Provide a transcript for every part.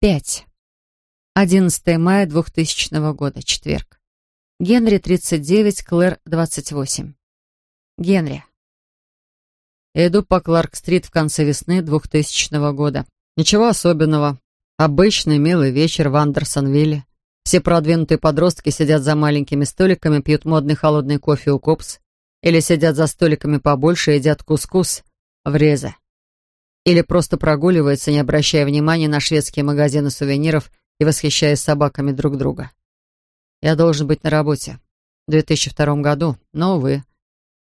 Пять. 11 мая 2000 года, четверг. Генри, 39, Клэр, 28. Генри. иду по Кларк-стрит в конце весны 2000 года. Ничего особенного. Обычный милый вечер в Андерсонвилле. Все продвинутые подростки сидят за маленькими столиками, пьют модный холодный кофе у Копс. Или сидят за столиками побольше и едят кускус в резе. Или просто прогуливаются, не обращая внимания на шведские магазины сувениров и восхищаясь собаками друг друга. Я должен быть на работе в 2002 году, но, увы,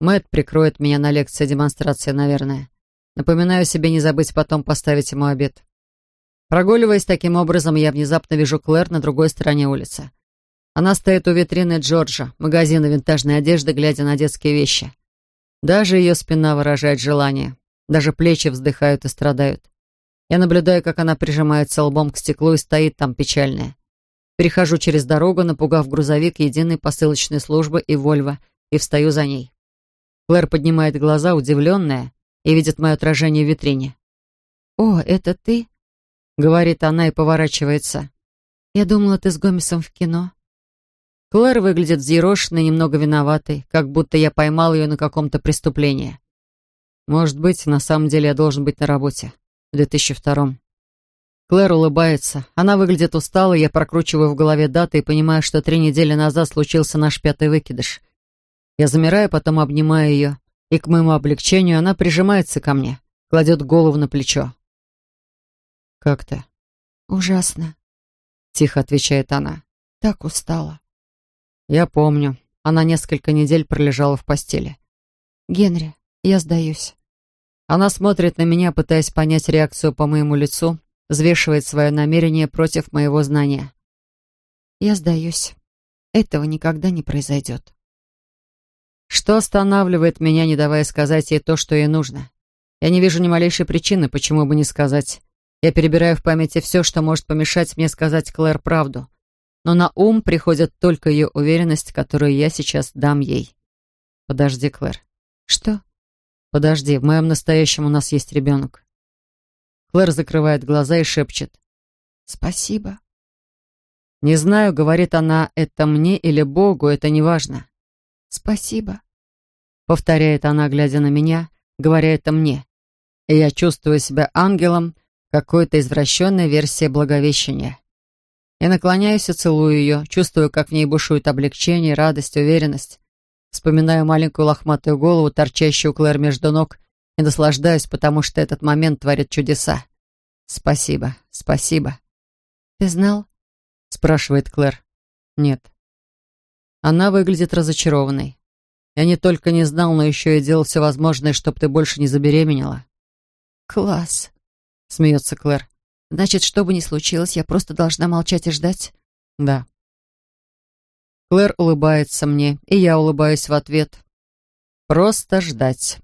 Мэтт прикроет меня на лекции демонстрации, наверное. Напоминаю себе не забыть потом поставить ему обед. Прогуливаясь таким образом, я внезапно вижу Клэр на другой стороне улицы. Она стоит у витрины Джорджа, магазина винтажной одежды, глядя на детские вещи. Даже ее спина выражает желание. Даже плечи вздыхают и страдают. Я наблюдаю, как она прижимается лбом к стеклу и стоит там печальная. Перехожу через дорогу, напугав грузовик единой посылочной службы и Вольво, и встаю за ней. Клэр поднимает глаза, удивленная, и видит мое отражение в витрине. «О, это ты?» — говорит она и поворачивается. «Я думала, ты с Гомесом в кино». Клэр выглядит взъерошенной, немного виноватой, как будто я поймал ее на каком-то преступлении. Может быть, на самом деле я должен быть на работе в 2002-м. Клэр улыбается. Она выглядит усталой, я прокручиваю в голове даты и понимаю, что три недели назад случился наш пятый выкидыш. Я замираю, потом обнимаю ее, и к моему облегчению она прижимается ко мне, кладет голову на плечо. «Как ты?» «Ужасно», — тихо отвечает она. «Так устала». «Я помню. Она несколько недель пролежала в постели». «Генри, я сдаюсь». Она смотрит на меня, пытаясь понять реакцию по моему лицу, взвешивает свое намерение против моего знания. «Я сдаюсь. Этого никогда не произойдет». Что останавливает меня, не давая сказать ей то, что ей нужно? Я не вижу ни малейшей причины, почему бы не сказать. Я перебираю в памяти все, что может помешать мне сказать Клэр правду. Но на ум приходит только ее уверенность, которую я сейчас дам ей. Подожди, Клэр. Что? Подожди, в моем настоящем у нас есть ребенок. Клэр закрывает глаза и шепчет. Спасибо. Не знаю, говорит она это мне или Богу, это не важно. Спасибо. Повторяет она, глядя на меня, говоря это мне. И я чувствую себя ангелом какой-то извращенной версии Благовещения. Я наклоняюсь и целую ее, чувствую, как в ней бушует облегчение, радость, уверенность. Вспоминаю маленькую лохматую голову, торчащую Клэр между ног, и наслаждаюсь, потому что этот момент творит чудеса. Спасибо, спасибо. «Ты знал?» — спрашивает Клэр. «Нет». Она выглядит разочарованной. Я не только не знал, но еще и делал все возможное, чтобы ты больше не забеременела. «Класс», — смеется Клэр. «Значит, что бы ни случилось, я просто должна молчать и ждать?» «Да». Клэр улыбается мне, и я улыбаюсь в ответ. «Просто ждать».